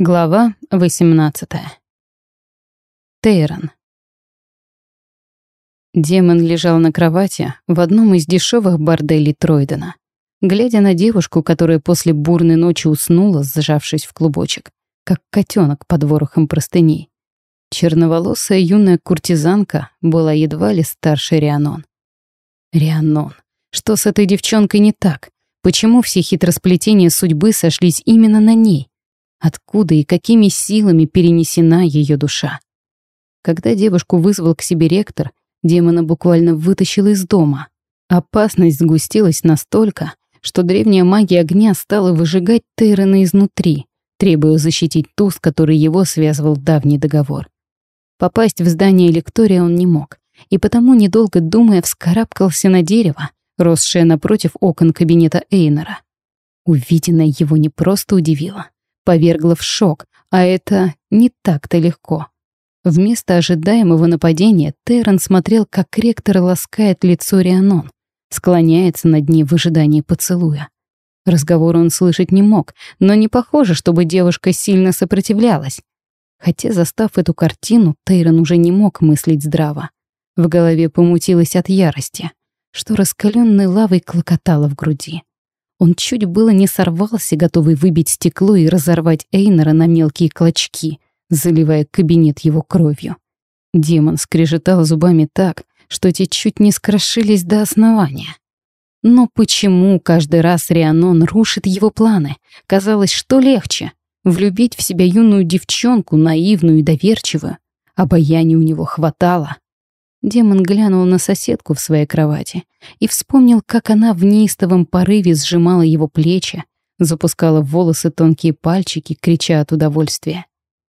Глава 18. Тейрон. Демон лежал на кровати в одном из дешевых борделей Тройдена, глядя на девушку, которая после бурной ночи уснула, сжавшись в клубочек, как котенок под ворохом простыней. Черноволосая юная куртизанка была едва ли старше Рианон. Рианон. Что с этой девчонкой не так? Почему все хитросплетения судьбы сошлись именно на ней? Откуда и какими силами перенесена ее душа? Когда девушку вызвал к себе ректор, демона буквально вытащил из дома. Опасность сгустилась настолько, что древняя магия огня стала выжигать Тейрона изнутри, требуя защитить ту, с которой его связывал давний договор. Попасть в здание лектория он не мог, и потому, недолго думая, вскарабкался на дерево, росшее напротив окон кабинета Эйнера. Увиденное его не просто удивило — повергла в шок, а это не так-то легко. Вместо ожидаемого нападения Террен смотрел, как ректор ласкает лицо Рианон, склоняется над ней в ожидании поцелуя. Разговор он слышать не мог, но не похоже, чтобы девушка сильно сопротивлялась. Хотя, застав эту картину, Тейрон уже не мог мыслить здраво. В голове помутилось от ярости, что раскаленной лавой клокотало в груди. Он чуть было не сорвался, готовый выбить стекло и разорвать Эйнера на мелкие клочки, заливая кабинет его кровью. Демон скрежетал зубами так, что те чуть не скрошились до основания. Но почему каждый раз Рианон рушит его планы? Казалось, что легче — влюбить в себя юную девчонку, наивную и доверчивую. Обаяния у него хватало. Демон глянул на соседку в своей кровати и вспомнил, как она в неистовом порыве сжимала его плечи, запускала в волосы тонкие пальчики, крича от удовольствия.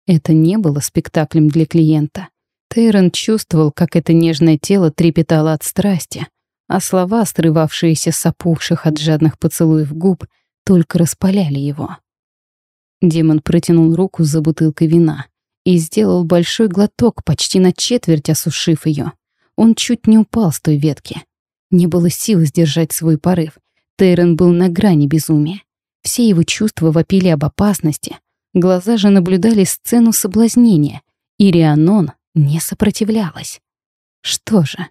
Это не было спектаклем для клиента. Тейрон чувствовал, как это нежное тело трепетало от страсти, а слова, срывавшиеся с опухших от жадных поцелуев губ, только распаляли его. Демон протянул руку за бутылкой вина — и сделал большой глоток, почти на четверть осушив ее. Он чуть не упал с той ветки. Не было сил сдержать свой порыв. Тейрон был на грани безумия. Все его чувства вопили об опасности. Глаза же наблюдали сцену соблазнения. И Рианон не сопротивлялась. Что же?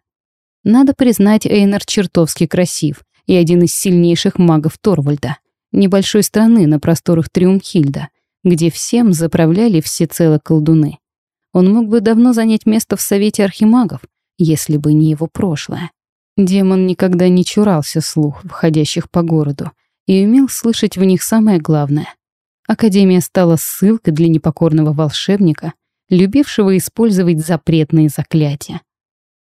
Надо признать, Эйнар чертовски красив и один из сильнейших магов Торвальда, небольшой страны на просторах Триумхильда, где всем заправляли всецело колдуны. Он мог бы давно занять место в Совете Архимагов, если бы не его прошлое. Демон никогда не чурался слух, входящих по городу, и умел слышать в них самое главное. Академия стала ссылкой для непокорного волшебника, любившего использовать запретные заклятия.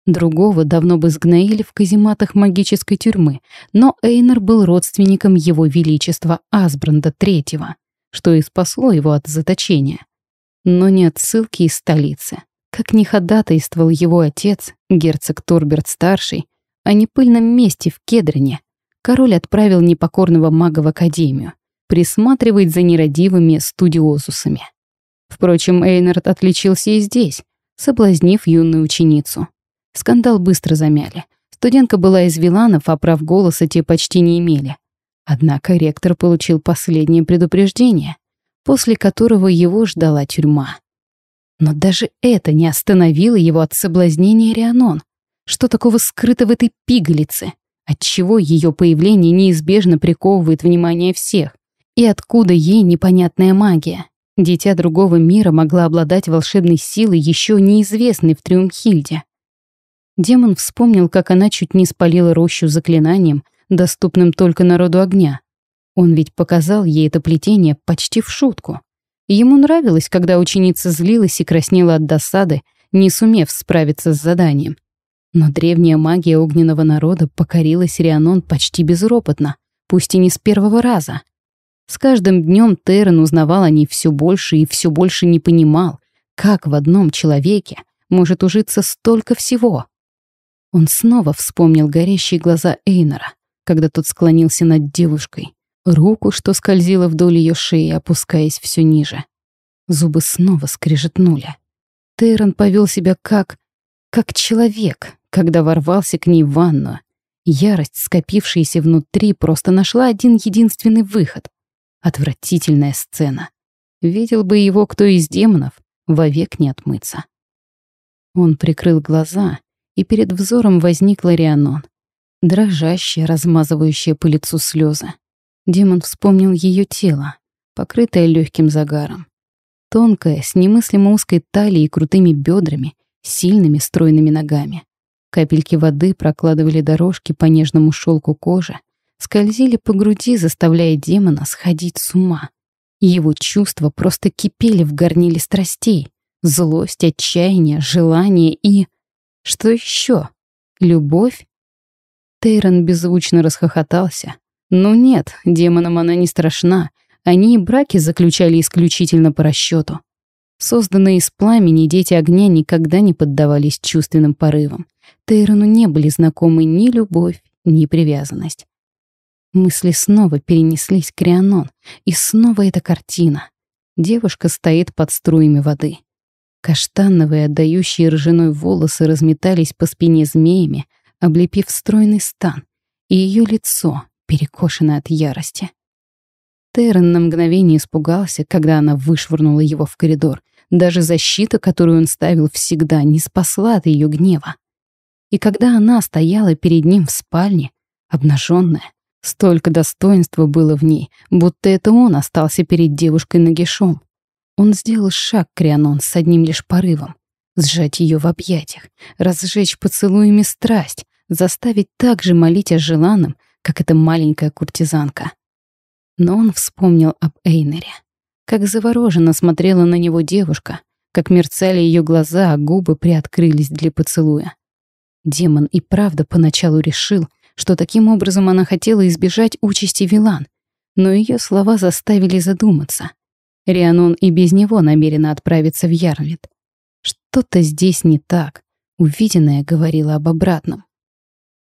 Другого давно бы сгноили в казематах магической тюрьмы, но Эйнер был родственником его величества Асбранда Третьего — что и спасло его от заточения. Но не от ссылки из столицы. Как не ходатайствовал его отец, герцог Торберт-старший, о непыльном месте в Кедрине, король отправил непокорного мага в академию, присматривать за нерадивыми студиозусами. Впрочем, Эйнард отличился и здесь, соблазнив юную ученицу. Скандал быстро замяли. Студентка была из Виланов, а прав голоса те почти не имели. Однако ректор получил последнее предупреждение, после которого его ждала тюрьма. Но даже это не остановило его от соблазнения Рианон. Что такого скрыто в этой пигалице? Отчего ее появление неизбежно приковывает внимание всех? И откуда ей непонятная магия? Дитя другого мира могла обладать волшебной силой, еще неизвестной в Триумхильде. Демон вспомнил, как она чуть не спалила рощу заклинанием, доступным только народу огня. Он ведь показал ей это плетение почти в шутку. Ему нравилось, когда ученица злилась и краснела от досады, не сумев справиться с заданием. Но древняя магия огненного народа покорила Сирианон почти безропотно, пусть и не с первого раза. С каждым днем Террен узнавал о ней все больше и все больше не понимал, как в одном человеке может ужиться столько всего. Он снова вспомнил горящие глаза Эйнора, когда тот склонился над девушкой, руку, что скользила вдоль ее шеи, опускаясь все ниже. Зубы снова скрежетнули. Тейрон повел себя как... как человек, когда ворвался к ней в ванну. Ярость, скопившаяся внутри, просто нашла один единственный выход. Отвратительная сцена. Видел бы его кто из демонов, вовек не отмыться. Он прикрыл глаза, и перед взором возникла Рианон, дрожащая, размазывающая по лицу слезы. Демон вспомнил ее тело, покрытое легким загаром. Тонкое, с немыслимо узкой талией и крутыми бедрами, сильными стройными ногами. Капельки воды прокладывали дорожки по нежному шелку кожи, скользили по груди, заставляя демона сходить с ума. Его чувства просто кипели в горниле страстей. Злость, отчаяние, желание и... Что еще? Любовь? Тейрон беззвучно расхохотался. Ну нет, демонам она не страшна. Они и браки заключали исключительно по расчету. Созданные из пламени дети огня никогда не поддавались чувственным порывам. Тейрону не были знакомы ни любовь, ни привязанность. Мысли снова перенеслись к Рианон, и снова эта картина. Девушка стоит под струями воды. Каштановые, отдающие ржаной волосы разметались по спине змеями, облепив стройный стан, и ее лицо, перекошено от ярости. Террен на мгновение испугался, когда она вышвырнула его в коридор. Даже защита, которую он ставил всегда, не спасла от ее гнева. И когда она стояла перед ним в спальне, обнаженная, столько достоинства было в ней, будто это он остался перед девушкой нагишом. Он сделал шаг к Рианон с одним лишь порывом. Сжать ее в объятиях, разжечь поцелуями страсть, заставить так же молить о желанном, как эта маленькая куртизанка. Но он вспомнил об Эйнере. Как завороженно смотрела на него девушка, как мерцали ее глаза, а губы приоткрылись для поцелуя. Демон и правда поначалу решил, что таким образом она хотела избежать участи Вилан, но ее слова заставили задуматься. Рианон и без него намерена отправиться в Ярлит. Что-то здесь не так. Увиденное говорило об обратном.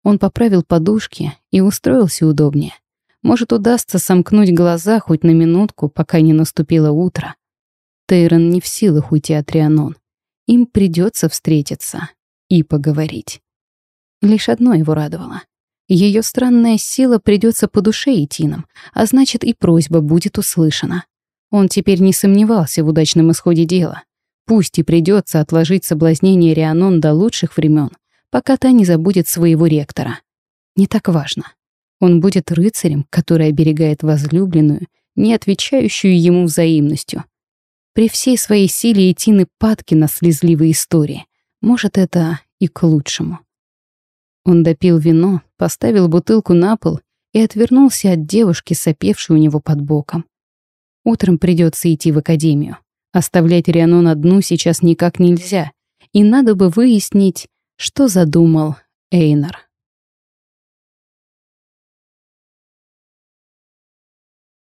Он поправил подушки и устроился удобнее. Может, удастся сомкнуть глаза хоть на минутку, пока не наступило утро. Тейрон не в силах уйти от Рианон. Им придется встретиться и поговорить. Лишь одно его радовало. Ее странная сила придется по душе Итинам, а значит и просьба будет услышана. Он теперь не сомневался в удачном исходе дела. Пусть и придется отложить соблазнение Рианон до лучших времен, пока та не забудет своего ректора. Не так важно. Он будет рыцарем, который оберегает возлюбленную, не отвечающую ему взаимностью. При всей своей силе Этины падки на слезливые истории. Может, это и к лучшему. Он допил вино, поставил бутылку на пол и отвернулся от девушки, сопевшей у него под боком. Утром придется идти в академию. Оставлять Рианон одну сейчас никак нельзя, и надо бы выяснить, что задумал Эйнар.